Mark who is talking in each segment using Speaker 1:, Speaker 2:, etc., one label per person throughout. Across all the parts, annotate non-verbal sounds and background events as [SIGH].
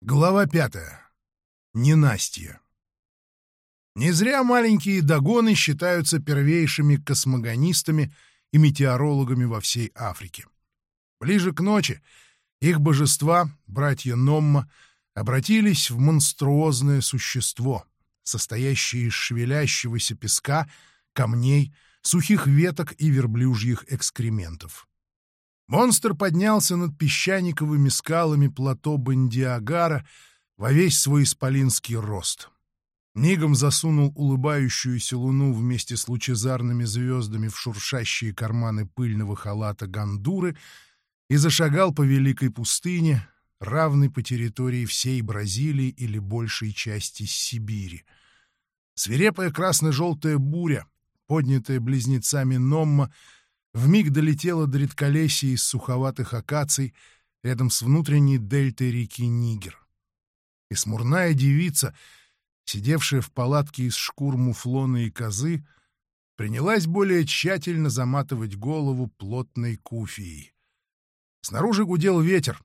Speaker 1: Глава пятая. Ненастье. Не зря маленькие догоны считаются первейшими космогонистами и метеорологами во всей Африке. Ближе к ночи их божества, братья Номма, обратились в монструозное существо, состоящее из шевелящегося песка, камней, сухих веток и верблюжьих экскрементов. Монстр поднялся над песчаниковыми скалами плато Бандиагара во весь свой исполинский рост. Мигом засунул улыбающуюся луну вместе с лучезарными звездами в шуршащие карманы пыльного халата гандуры и зашагал по великой пустыне, равной по территории всей Бразилии или большей части Сибири. Свирепая красно-желтая буря, поднятая близнецами Номма, вмиг долетела до редколесья из суховатых акаций рядом с внутренней дельтой реки Нигер. И смурная девица, сидевшая в палатке из шкур муфлона и козы, принялась более тщательно заматывать голову плотной куфией. Снаружи гудел ветер,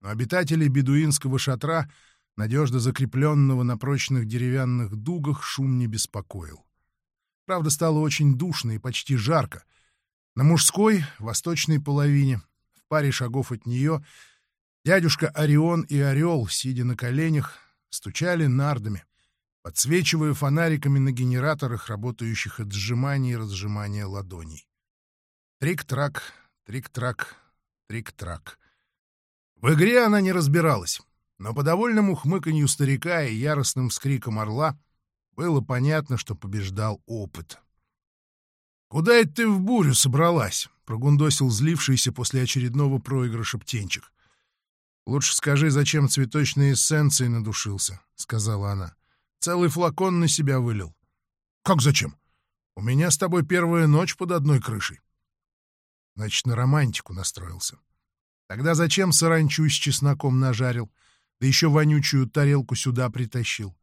Speaker 1: но обитатели бедуинского шатра, надежно закрепленного на прочных деревянных дугах, шум не беспокоил. Правда, стало очень душно и почти жарко — на мужской, восточной половине, в паре шагов от нее, дядюшка Орион и Орел, сидя на коленях, стучали нардами, подсвечивая фонариками на генераторах, работающих от сжимания и разжимания ладоней. Трик-трак, трик-трак, трик-трак. В игре она не разбиралась, но по довольному хмыканью старика и яростным вскрикам орла было понятно, что побеждал опыт. «Куда это ты в бурю собралась?» — прогундосил злившийся после очередного проигрыша птенчик. «Лучше скажи, зачем цветочной эссенцией надушился», — сказала она. «Целый флакон на себя вылил». «Как зачем? У меня с тобой первая ночь под одной крышей». Значит, на романтику настроился. Тогда зачем саранчу с чесноком нажарил, да еще вонючую тарелку сюда притащил?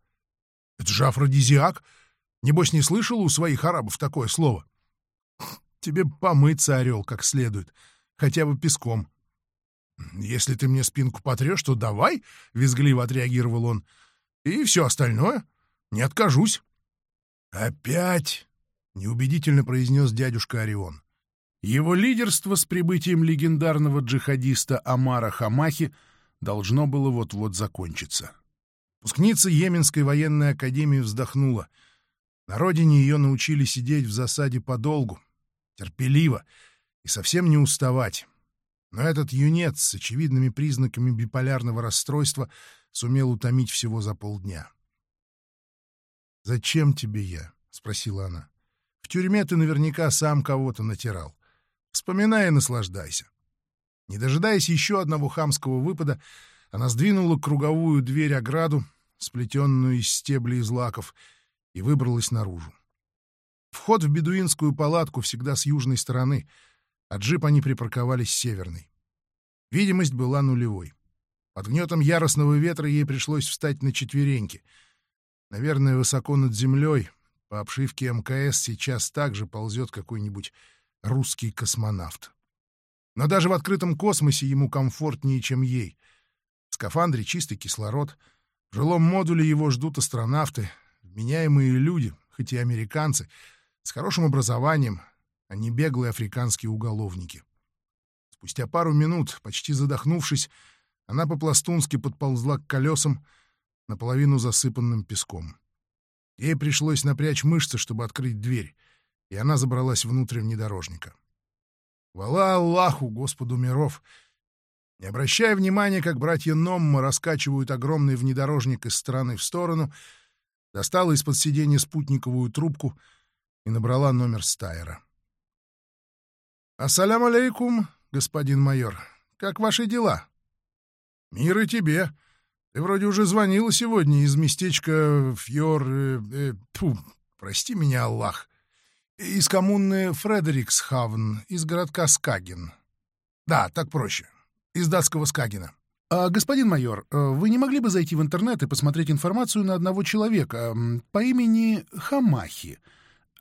Speaker 1: Это же афродизиак. Небось, не слышал у своих арабов такое слово? Тебе помыться, орел, как следует, хотя бы песком. Если ты мне спинку потрешь, то давай, — визгливо отреагировал он. И все остальное. Не откажусь. Опять, — неубедительно произнес дядюшка Орион. Его лидерство с прибытием легендарного джихадиста Амара Хамахи должно было вот-вот закончиться. Пускница Йеменской военной академии вздохнула. На родине ее научили сидеть в засаде подолгу, терпеливо и совсем не уставать. Но этот юнец с очевидными признаками биполярного расстройства сумел утомить всего за полдня. «Зачем тебе я?» — спросила она. «В тюрьме ты наверняка сам кого-то натирал. Вспоминай и наслаждайся». Не дожидаясь еще одного хамского выпада, она сдвинула круговую дверь-ограду, сплетенную из стеблей и злаков, и выбралась наружу. Вход в бедуинскую палатку всегда с южной стороны, а джип они припарковались с северной. Видимость была нулевой. Под гнетом яростного ветра ей пришлось встать на четвереньки. Наверное, высоко над землей, по обшивке МКС, сейчас также ползет какой-нибудь русский космонавт. Но даже в открытом космосе ему комфортнее, чем ей. В скафандре чистый кислород. В жилом модуле его ждут астронавты, вменяемые люди, хоть и американцы — с хорошим образованием, а не беглые африканские уголовники. Спустя пару минут, почти задохнувшись, она по-пластунски подползла к колесам, наполовину засыпанным песком. Ей пришлось напрячь мышцы, чтобы открыть дверь, и она забралась внутрь внедорожника. Вала Аллаху, Господу миров! Не обращая внимания, как братья Номма раскачивают огромный внедорожник из стороны в сторону, достала из-под сиденья спутниковую трубку — и набрала номер Стайера. «Ассалям алейкум, господин майор. Как ваши дела?» «Мир и тебе. Ты вроде уже звонила сегодня из местечка Фьор... Э, э, фу, прости меня, Аллах. Из коммуны Фредериксхавн, из городка Скаген. Да, так проще. Из датского Скагена». А, «Господин майор, э, вы не могли бы зайти в интернет и посмотреть информацию на одного человека по имени Хамахи?»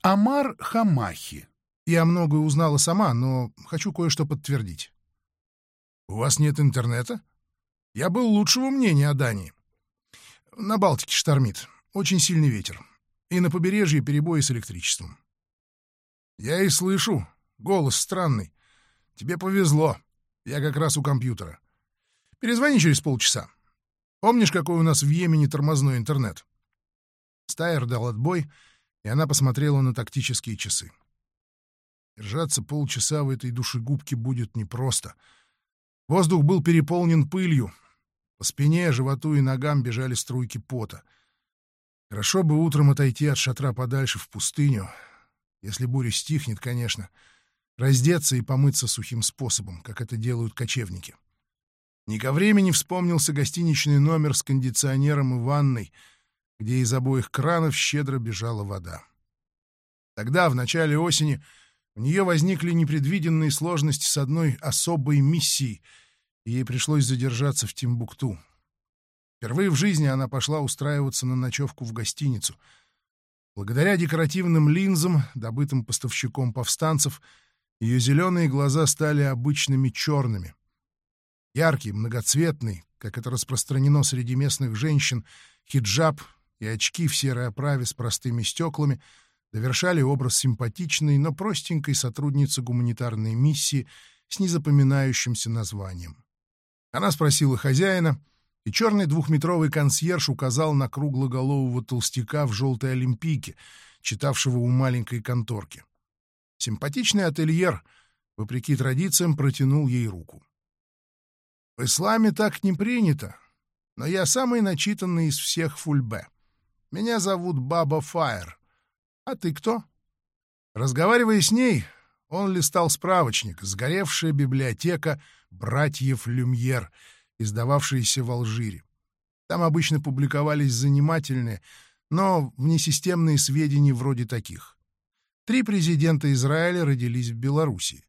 Speaker 1: Амар Хамахи. Я многое узнала сама, но хочу кое-что подтвердить. У вас нет интернета? Я был лучшего мнения о Дании. На Балтике штормит. Очень сильный ветер. И на побережье перебои с электричеством. Я и слышу. Голос странный. Тебе повезло. Я как раз у компьютера. Перезвони через полчаса. Помнишь, какой у нас в Йемене тормозной интернет? Стайер дал отбой, и она посмотрела на тактические часы. Держаться полчаса в этой душегубке будет непросто. Воздух был переполнен пылью. По спине, животу и ногам бежали струйки пота. Хорошо бы утром отойти от шатра подальше в пустыню, если буря стихнет, конечно, раздеться и помыться сухим способом, как это делают кочевники. Не ко времени вспомнился гостиничный номер с кондиционером и ванной, где из обоих кранов щедро бежала вода. Тогда, в начале осени, у нее возникли непредвиденные сложности с одной особой миссией, и ей пришлось задержаться в Тимбукту. Впервые в жизни она пошла устраиваться на ночевку в гостиницу. Благодаря декоративным линзам, добытым поставщиком повстанцев, ее зеленые глаза стали обычными черными. Яркий, многоцветный, как это распространено среди местных женщин, хиджаб и очки в серой оправе с простыми стеклами — довершали образ симпатичной, но простенькой сотрудницы гуманитарной миссии с незапоминающимся названием. Она спросила хозяина, и черный двухметровый консьерж указал на круглоголового толстяка в желтой олимпийке, читавшего у маленькой конторки. Симпатичный ательер, вопреки традициям, протянул ей руку. «В исламе так не принято, но я самый начитанный из всех фульбе. Меня зовут Баба Фаер. «А ты кто?» Разговаривая с ней, он листал справочник «Сгоревшая библиотека братьев Люмьер», издававшаяся в Алжире. Там обычно публиковались занимательные, но внесистемные сведения вроде таких. Три президента Израиля родились в Белоруссии.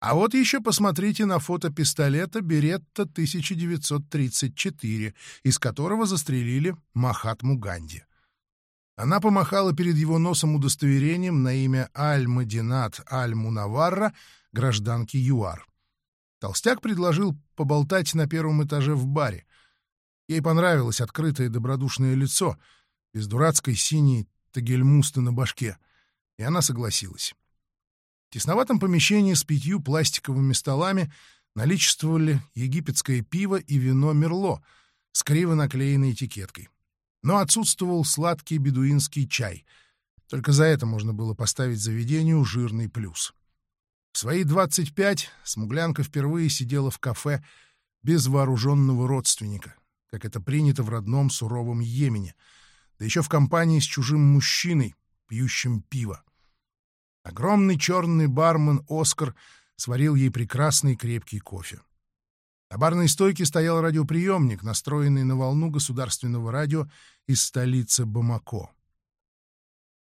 Speaker 1: А вот еще посмотрите на фото пистолета Беретта 1934, из которого застрелили Махатму Ганди. Она помахала перед его носом удостоверением на имя Аль-Мадинат Аль-Мунаварра, гражданки ЮАР. Толстяк предложил поболтать на первом этаже в баре. Ей понравилось открытое добродушное лицо, без дурацкой синей тагельмуста на башке, и она согласилась. В тесноватом помещении с пятью пластиковыми столами наличествовали египетское пиво и вино «Мерло» с криво наклеенной этикеткой но отсутствовал сладкий бедуинский чай. Только за это можно было поставить заведению жирный плюс. В свои 25 смуглянка впервые сидела в кафе без вооруженного родственника, как это принято в родном суровом Йемене, да еще в компании с чужим мужчиной, пьющим пиво. Огромный черный бармен Оскар сварил ей прекрасный крепкий кофе. На барной стойке стоял радиоприемник, настроенный на волну государственного радио из столицы Бамако.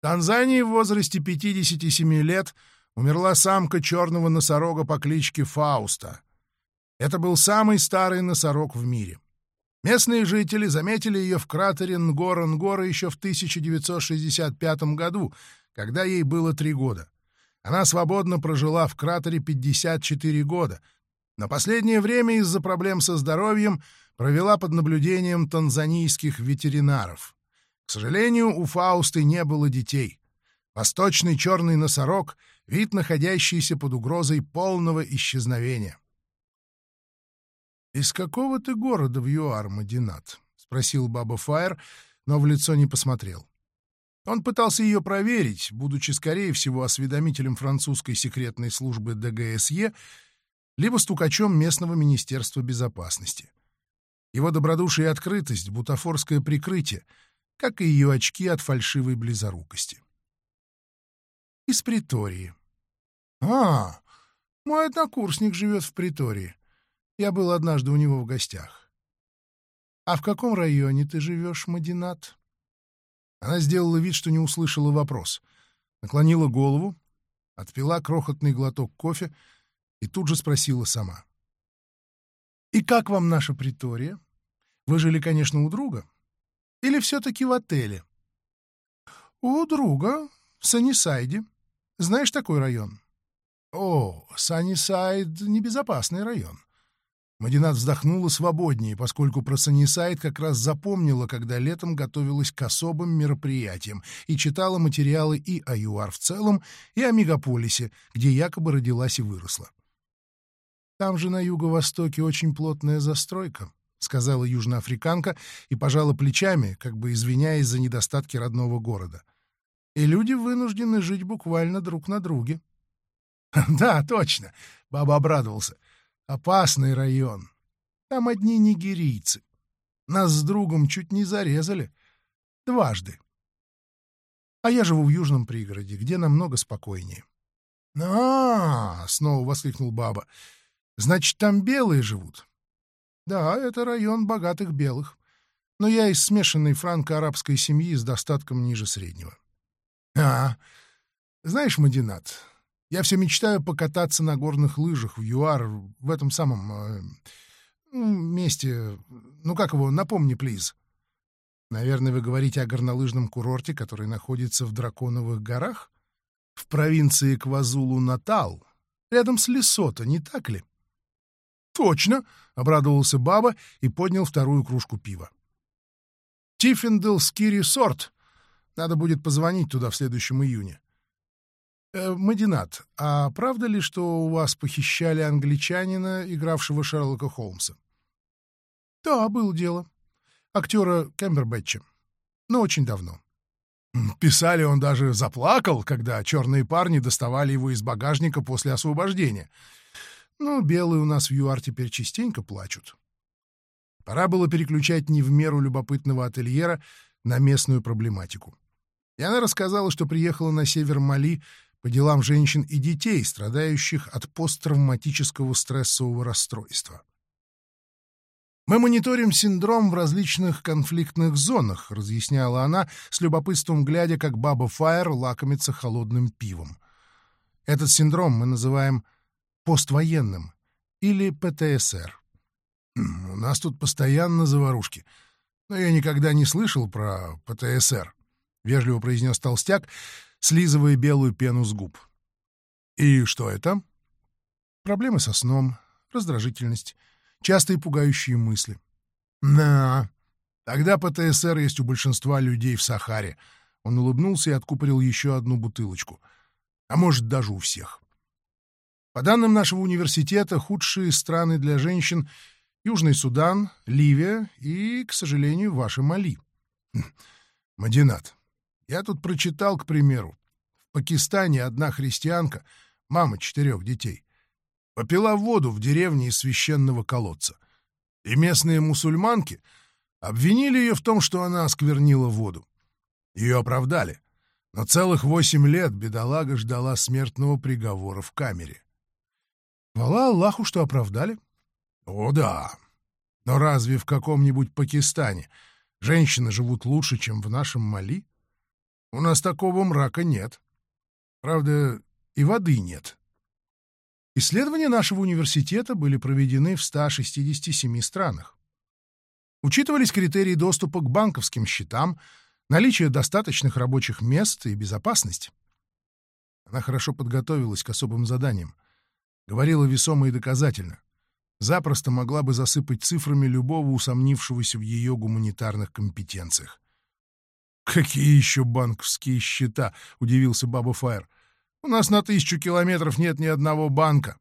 Speaker 1: Танзании в возрасте 57 лет умерла самка черного носорога по кличке Фауста. Это был самый старый носорог в мире. Местные жители заметили ее в кратере Нгора-Нгора еще в 1965 году, когда ей было три года. Она свободно прожила в кратере 54 года — на последнее время из-за проблем со здоровьем провела под наблюдением танзанийских ветеринаров. К сожалению, у Фаусты не было детей. Восточный черный носорог — вид, находящийся под угрозой полного исчезновения. «Из какого ты города в ЮАР, Мадинат?» — спросил Баба Фаер, но в лицо не посмотрел. Он пытался ее проверить, будучи, скорее всего, осведомителем французской секретной службы ДГСЕ либо стукачом местного министерства безопасности. Его добродушие и открытость — бутафорское прикрытие, как и ее очки от фальшивой близорукости. Из Притории. «А, мой однокурсник живет в Притории. Я был однажды у него в гостях. А в каком районе ты живешь, Мадинат?» Она сделала вид, что не услышала вопрос. Наклонила голову, отпила крохотный глоток кофе — и тут же спросила сама. «И как вам наша притория? Вы жили, конечно, у друга? Или все-таки в отеле?» «У друга, в Саннисайде. Знаешь такой район?» «О, Саннисайд — небезопасный район. Мадинат вздохнула свободнее, поскольку про Санисайд как раз запомнила, когда летом готовилась к особым мероприятиям и читала материалы и о ЮАР в целом, и о мегаполисе, где якобы родилась и выросла. «Там же на юго-востоке очень плотная застройка», — сказала южноафриканка и пожала плечами, как бы извиняясь за недостатки родного города. «И люди вынуждены жить буквально друг на друге». [LAUGHS] «Да, точно!» — Баба обрадовался. Опасный район. Там одни нигерийцы. Нас с другом чуть не зарезали. Дважды. А я живу в южном пригороде, где намного спокойнее. — А, — снова воскликнул баба, — значит, там белые живут? — Да, это район богатых белых. Но я из смешанной франко-арабской семьи с достатком ниже среднего. — А, знаешь, Мадинат, я все мечтаю покататься на горных лыжах в ЮАР, в этом самом э, месте. Ну как его, напомни, плиз. Наверное, вы говорите о горнолыжном курорте, который находится в Драконовых горах? В провинции Квазулу-Натал, рядом с Лесото, не так ли? Точно, — обрадовался Баба и поднял вторую кружку пива. Tiffindell Ski Resort. Надо будет позвонить туда в следующем июне. Э, Мадинат, а правда ли, что у вас похищали англичанина, игравшего Шерлока Холмса? Да, было дело. Актера Кэмбербэтча. Но очень давно. Писали, он даже заплакал, когда черные парни доставали его из багажника после освобождения. Ну, белые у нас в ЮАР теперь частенько плачут. Пора было переключать не в меру любопытного ательера на местную проблематику. И она рассказала, что приехала на север Мали по делам женщин и детей, страдающих от посттравматического стрессового расстройства. «Мы мониторим синдром в различных конфликтных зонах», — разъясняла она, с любопытством глядя, как баба Фаер лакомится холодным пивом. «Этот синдром мы называем поствоенным или ПТСР. У нас тут постоянно заварушки, но я никогда не слышал про ПТСР», — вежливо произнес толстяк, слизывая белую пену с губ. «И что это?» «Проблемы со сном, раздражительность, частые пугающие мысли». «На, тогда ПТСР есть у большинства людей в Сахаре». Он улыбнулся и откупорил еще одну бутылочку. А может, даже у всех. По данным нашего университета, худшие страны для женщин — Южный Судан, Ливия и, к сожалению, ваша Мали. Хм, Мадинат, я тут прочитал, к примеру, в Пакистане одна христианка, мама четырех детей, попила воду в деревне из священного колодца. И местные мусульманки обвинили ее в том, что она осквернила воду. Ее оправдали. Но целых восемь лет бедолага ждала смертного приговора в камере. Хвала Аллаху, что оправдали. О, да. Но разве в каком-нибудь Пакистане женщины живут лучше, чем в нашем Мали? У нас такого мрака нет. Правда, и воды нет. Исследования нашего университета были проведены в 167 странах. Учитывались критерии доступа к банковским счетам, наличие достаточных рабочих мест и безопасность. Она хорошо подготовилась к особым заданиям, говорила весомо и доказательно. Запросто могла бы засыпать цифрами любого усомнившегося в ее гуманитарных компетенциях. «Какие еще банковские счета?» — удивился Баба Фаер. «У нас на тысячу километров нет ни одного банка.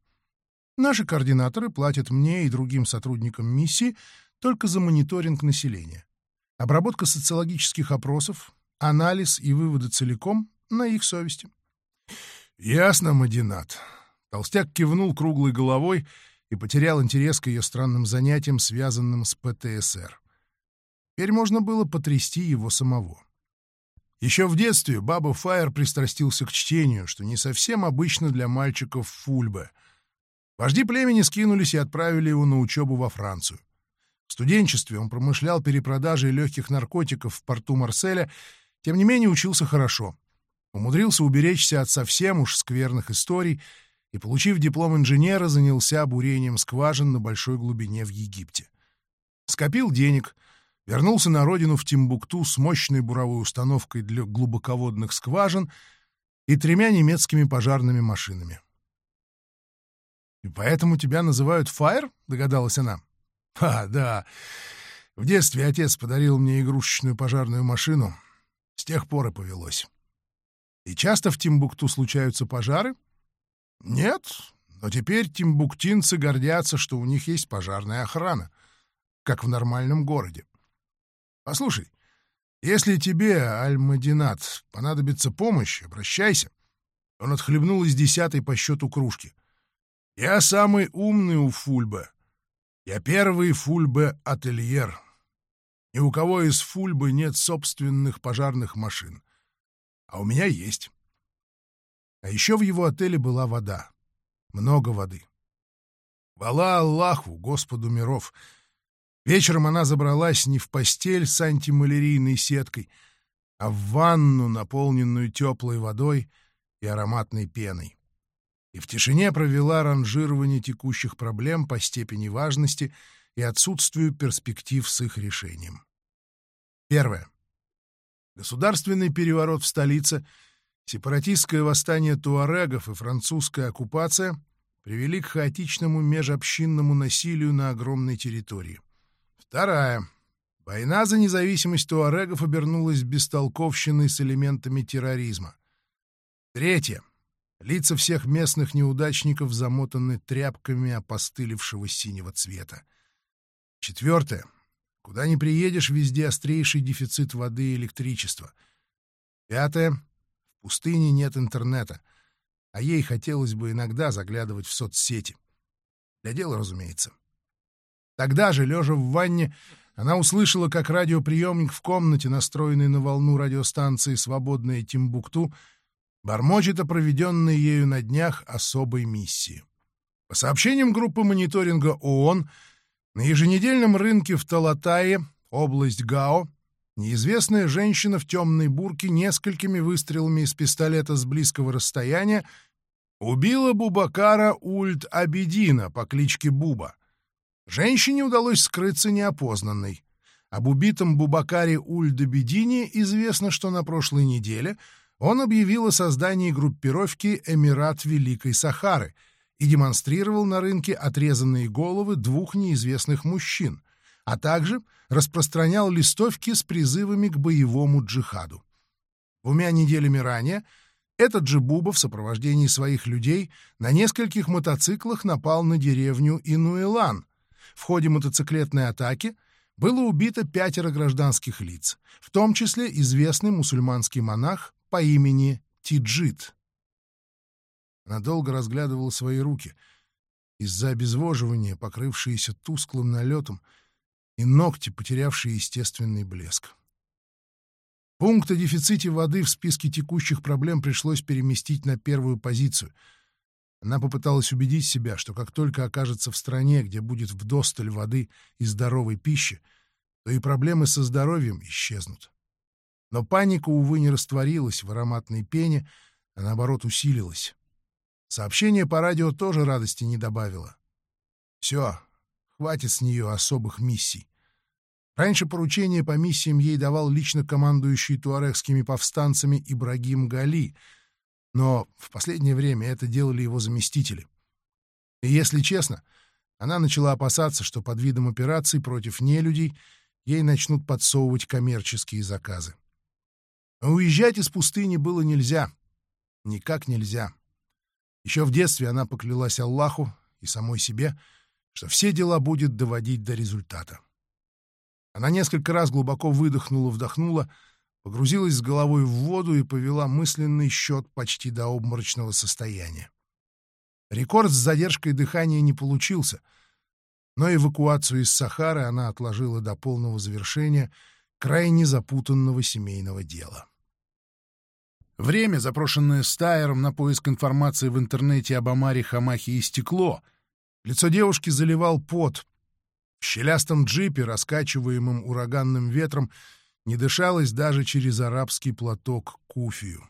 Speaker 1: Наши координаторы платят мне и другим сотрудникам миссии только за мониторинг населения. Обработка социологических опросов, анализ и выводы целиком на их совести». «Ясно, Мадинат». Толстяк кивнул круглой головой и потерял интерес к ее странным занятиям, связанным с ПТСР. Теперь можно было потрясти его самого. Еще в детстве Баба Фаер пристрастился к чтению, что не совсем обычно для мальчиков Фульбе. Вожди племени скинулись и отправили его на учебу во Францию. В студенчестве он промышлял перепродажей легких наркотиков в порту Марселя, тем не менее учился хорошо. Умудрился уберечься от совсем уж скверных историй и, получив диплом инженера, занялся бурением скважин на большой глубине в Египте. Скопил денег — вернулся на родину в Тимбукту с мощной буровой установкой для глубоководных скважин и тремя немецкими пожарными машинами. «И поэтому тебя называют Фаер?» — догадалась она. «А, да. В детстве отец подарил мне игрушечную пожарную машину. С тех пор и повелось. И часто в Тимбукту случаются пожары? Нет, но теперь тимбуктинцы гордятся, что у них есть пожарная охрана, как в нормальном городе. Послушай, если тебе, Аль-Мадинат, понадобится помощь, обращайся. Он отхлебнул из десятой по счету кружки. Я самый умный у Фульбе. Я первый Фульбе-ательер. Ни у кого из Фульбы нет собственных пожарных машин. А у меня есть. А еще в его отеле была вода. Много воды. Вала Аллаху, Господу миров. Вечером она забралась не в постель с антималярийной сеткой, а в ванну, наполненную теплой водой и ароматной пеной. И в тишине провела ранжирование текущих проблем по степени важности и отсутствию перспектив с их решением. Первое. Государственный переворот в столице — Сепаратистское восстание туарегов и французская оккупация привели к хаотичному межобщинному насилию на огромной территории. Вторая. Война за независимость туарегов обернулась бестолковщиной с элементами терроризма. Третье. Лица всех местных неудачников замотаны тряпками опостылевшего синего цвета. Четвертое. Куда ни приедешь, везде острейший дефицит воды и электричества. Пятое пустыне нет интернета, а ей хотелось бы иногда заглядывать в соцсети. Для дела, разумеется. Тогда же, лежа в ванне, она услышала, как радиоприемник в комнате, настроенный на волну радиостанции «Свободная Тимбукту», бормочет о проведенной ею на днях особой миссии. По сообщениям группы мониторинга ООН, на еженедельном рынке в Талатае, область Гао, Неизвестная женщина в темной бурке несколькими выстрелами из пистолета с близкого расстояния убила Бубакара Ульт-Абедина по кличке Буба. Женщине удалось скрыться неопознанной. Об убитом Бубакаре Ульт-Абедине известно, что на прошлой неделе он объявил о создании группировки «Эмират Великой Сахары» и демонстрировал на рынке отрезанные головы двух неизвестных мужчин — а также распространял листовки с призывами к боевому джихаду. Двумя неделями ранее этот же Буба в сопровождении своих людей на нескольких мотоциклах напал на деревню Инуэлан. В ходе мотоциклетной атаки было убито пятеро гражданских лиц, в том числе известный мусульманский монах по имени Тиджит. Она долго разглядывала свои руки. Из-за обезвоживания, покрывшиеся тусклым налетом, и ногти, потерявшие естественный блеск. Пункт о дефиците воды в списке текущих проблем пришлось переместить на первую позицию. Она попыталась убедить себя, что как только окажется в стране, где будет вдосталь воды и здоровой пищи, то и проблемы со здоровьем исчезнут. Но паника, увы, не растворилась в ароматной пене, а наоборот усилилась. Сообщение по радио тоже радости не добавило. Все, Хватит с нее особых миссий. Раньше поручения по миссиям ей давал лично командующий туарегскими повстанцами Ибрагим Гали, но в последнее время это делали его заместители. И если честно, она начала опасаться, что под видом операций против нелюдей ей начнут подсовывать коммерческие заказы. Но уезжать из пустыни было нельзя. Никак нельзя. Еще в детстве она поклялась Аллаху и самой себе — что все дела будет доводить до результата. Она несколько раз глубоко выдохнула, вдохнула, погрузилась с головой в воду и повела мысленный счет почти до обморочного состояния. Рекорд с задержкой дыхания не получился, но эвакуацию из Сахары она отложила до полного завершения крайне запутанного семейного дела. Время, запрошенное Стайером на поиск информации в интернете об Амаре Хамахе, истекло — Лицо девушки заливал пот. В щелястом джипе, раскачиваемом ураганным ветром, не дышалось даже через арабский платок куфию.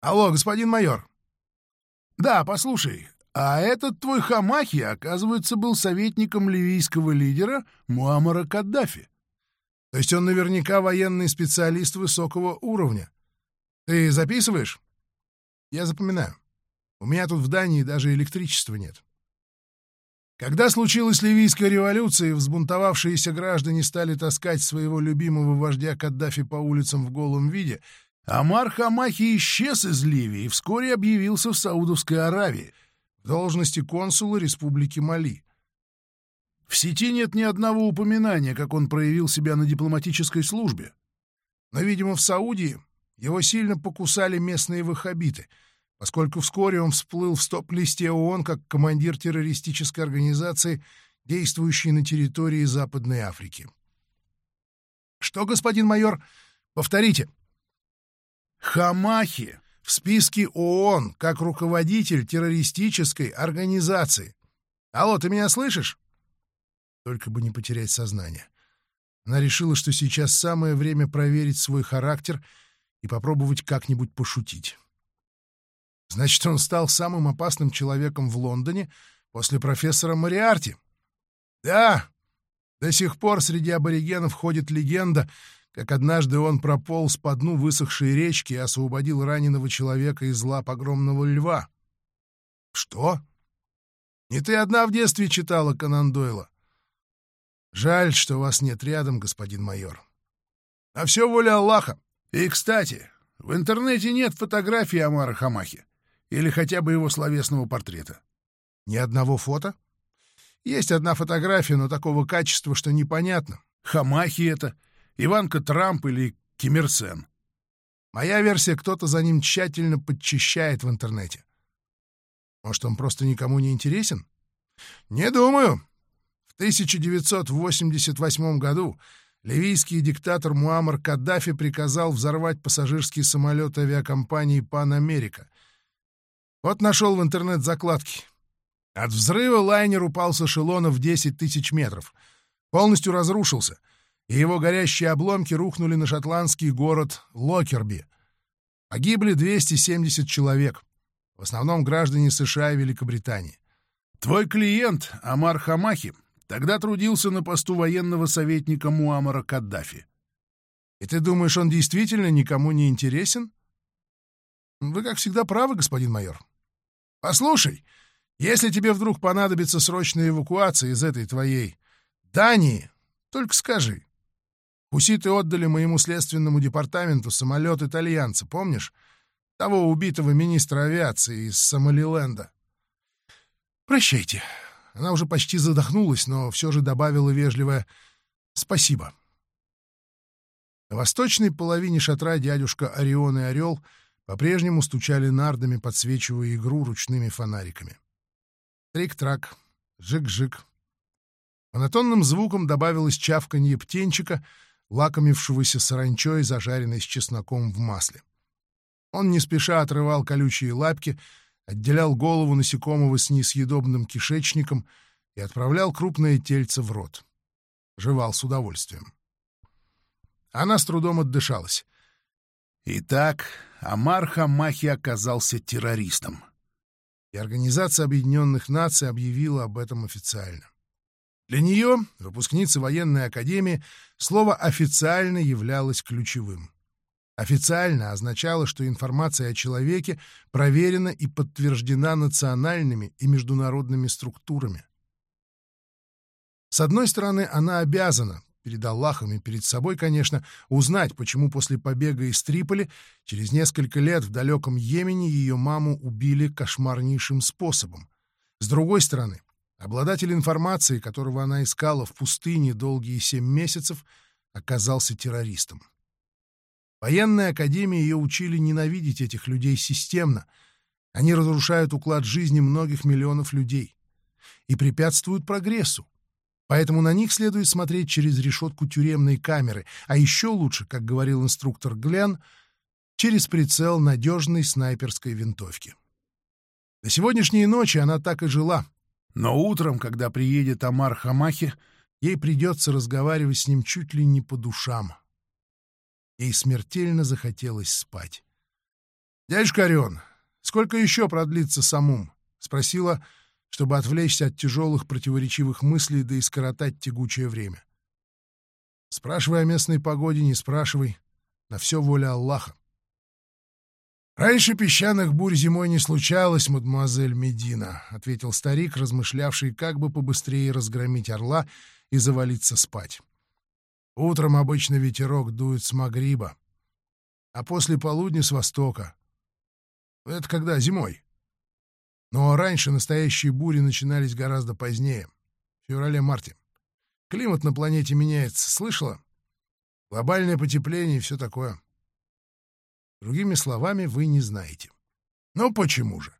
Speaker 1: «Алло, господин майор!» «Да, послушай, а этот твой Хамахи, оказывается, был советником ливийского лидера Муаммара Каддафи. То есть он наверняка военный специалист высокого уровня. Ты записываешь?» «Я запоминаю. У меня тут в Дании даже электричества нет. Когда случилась Ливийская революция взбунтовавшиеся граждане стали таскать своего любимого вождя Каддафи по улицам в голом виде, Амар Хамахи исчез из Ливии и вскоре объявился в Саудовской Аравии в должности консула Республики Мали. В сети нет ни одного упоминания, как он проявил себя на дипломатической службе. Но, видимо, в Саудии его сильно покусали местные ваххабиты — поскольку вскоре он всплыл в стоп-листе ООН как командир террористической организации, действующей на территории Западной Африки. «Что, господин майор? Повторите». «Хамахи в списке ООН как руководитель террористической организации. Алло, ты меня слышишь?» Только бы не потерять сознание. Она решила, что сейчас самое время проверить свой характер и попробовать как-нибудь пошутить. Значит, он стал самым опасным человеком в Лондоне после профессора Мариарти. Да, до сих пор среди аборигенов ходит легенда, как однажды он прополз по дну высохшей речки и освободил раненого человека из лап огромного льва. Что? Не ты одна в детстве читала Конан Дойла? Жаль, что вас нет рядом, господин майор. А все воля Аллаха. И, кстати, в интернете нет фотографии Амара Хамахи. Или хотя бы его словесного портрета. Ни одного фото? Есть одна фотография, но такого качества, что непонятно. Хамахи это, Иванка Трамп или Ким Ир Сен. Моя версия, кто-то за ним тщательно подчищает в интернете. Может, он просто никому не интересен? Не думаю. В 1988 году ливийский диктатор Муаммар Каддафи приказал взорвать пассажирский самолет авиакомпании «Пан Америка», вот нашел в интернет закладки. От взрыва лайнер упал с эшелона в 10 тысяч метров. Полностью разрушился, и его горящие обломки рухнули на шотландский город Локерби. Погибли 270 человек, в основном граждане США и Великобритании. Твой клиент, Амар Хамахи, тогда трудился на посту военного советника Муамара Каддафи. И ты думаешь, он действительно никому не интересен? Вы, как всегда, правы, господин майор. Послушай, если тебе вдруг понадобится срочная эвакуация из этой твоей Дании, только скажи. Хуситы отдали моему следственному департаменту самолет итальянца, помнишь? Того убитого министра авиации из Сомалиленда. Прощайте. Она уже почти задохнулась, но все же добавила вежливое «спасибо». На восточной половине шатра дядюшка Орион и Орел — по-прежнему стучали нардами, подсвечивая игру ручными фонариками. Трик-трак, жик-жик. Монотонным звуком добавилось чавканье птенчика, лакомившегося саранчой, зажаренной с чесноком в масле. Он не спеша отрывал колючие лапки, отделял голову насекомого с несъедобным кишечником и отправлял крупное тельце в рот. Жевал с удовольствием. Она с трудом отдышалась. Итак, Амар Хамахи оказался террористом. И Организация Объединенных Наций объявила об этом официально. Для нее, выпускницы военной академии, слово «официально» являлось ключевым. Официально означало, что информация о человеке проверена и подтверждена национальными и международными структурами. С одной стороны, она обязана перед Аллахом и перед собой, конечно, узнать, почему после побега из Триполи через несколько лет в далеком Йемене ее маму убили кошмарнейшим способом. С другой стороны, обладатель информации, которого она искала в пустыне долгие семь месяцев, оказался террористом. В военной академии ее учили ненавидеть этих людей системно. Они разрушают уклад жизни многих миллионов людей и препятствуют прогрессу. Поэтому на них следует смотреть через решетку тюремной камеры, а еще лучше, как говорил инструктор Глен, через прицел надежной снайперской винтовки. До сегодняшней ночи она так и жила. Но утром, когда приедет Амар Хамахи, ей придется разговаривать с ним чуть ли не по душам. Ей смертельно захотелось спать. «Дядюшка Орион, сколько еще продлится самум?» — спросила чтобы отвлечься от тяжелых противоречивых мыслей да и скоротать тягучее время. Спрашивай о местной погоде, не спрашивай. На все воля Аллаха. «Раньше песчаных бурь зимой не случалось, мадемуазель Медина», — ответил старик, размышлявший, как бы побыстрее разгромить орла и завалиться спать. «Утром обычно ветерок дует с Магриба, а после полудня с востока. Это когда? Зимой. Но раньше настоящие бури начинались гораздо позднее, в феврале-марте. Климат на планете меняется, слышала? Глобальное потепление и все такое. Другими словами, вы не знаете. Ну почему же?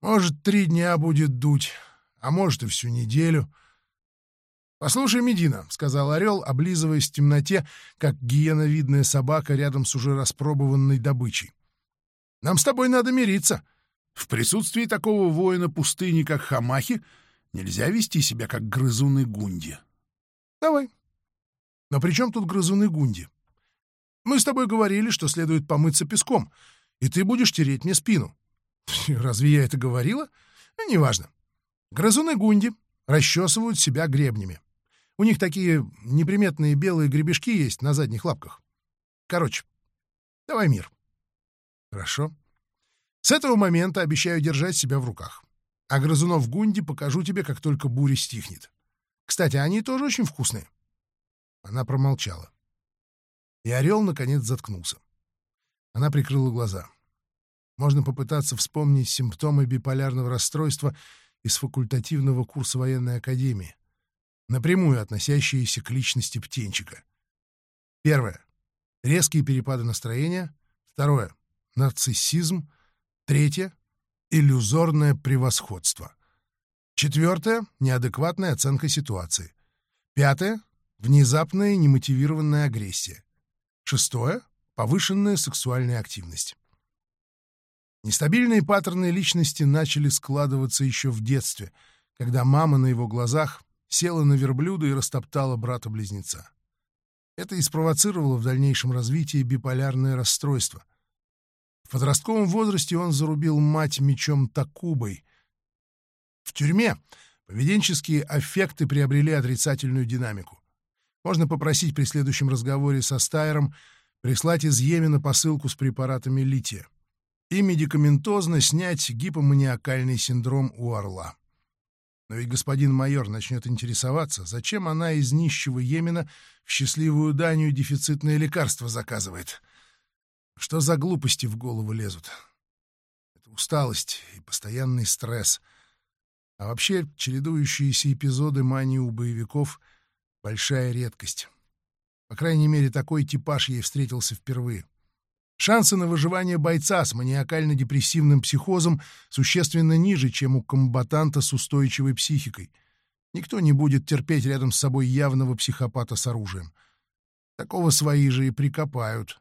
Speaker 1: Может, три дня будет дуть, а может и всю неделю. «Послушай, Медина», — сказал орел, облизываясь в темноте, как гиеновидная собака рядом с уже распробованной добычей. «Нам с тобой надо мириться. В присутствии такого воина пустыни, как Хамахи, нельзя вести себя, как грызуны Гунди». «Давай». «Но при чем тут грызуны Гунди?» Мы с тобой говорили, что следует помыться песком, и ты будешь тереть мне спину. Разве я это говорила? Ну, неважно. Грызуны Гунди расчесывают себя гребнями. У них такие неприметные белые гребешки есть на задних лапках. Короче, давай мир. Хорошо. С этого момента обещаю держать себя в руках. А грызунов Гунди покажу тебе, как только буря стихнет. Кстати, они тоже очень вкусные. Она промолчала. И орел, наконец, заткнулся. Она прикрыла глаза. Можно попытаться вспомнить симптомы биполярного расстройства из факультативного курса военной академии, напрямую относящиеся к личности птенчика. Первое. Резкие перепады настроения. Второе. Нарциссизм. Третье. Иллюзорное превосходство. Четвертое. Неадекватная оценка ситуации. Пятое. Внезапная немотивированная агрессия. Шестое — повышенная сексуальная активность. Нестабильные паттерны личности начали складываться еще в детстве, когда мама на его глазах села на верблюда и растоптала брата-близнеца. Это и спровоцировало в дальнейшем развитии биполярное расстройство. В подростковом возрасте он зарубил мать мечом Такубой. В тюрьме поведенческие аффекты приобрели отрицательную динамику. Можно попросить при следующем разговоре со Стайером прислать из Йемена посылку с препаратами лития и медикаментозно снять гипоманиакальный синдром у орла. Но ведь господин майор начнет интересоваться, зачем она из нищего Йемена в счастливую Данию дефицитное лекарство заказывает. Что за глупости в голову лезут? Это усталость и постоянный стресс. А вообще чередующиеся эпизоды мании у боевиков — Большая редкость. По крайней мере, такой типаж ей встретился впервые. Шансы на выживание бойца с маниакально-депрессивным психозом существенно ниже, чем у комбатанта с устойчивой психикой. Никто не будет терпеть рядом с собой явного психопата с оружием. Такого свои же и прикопают.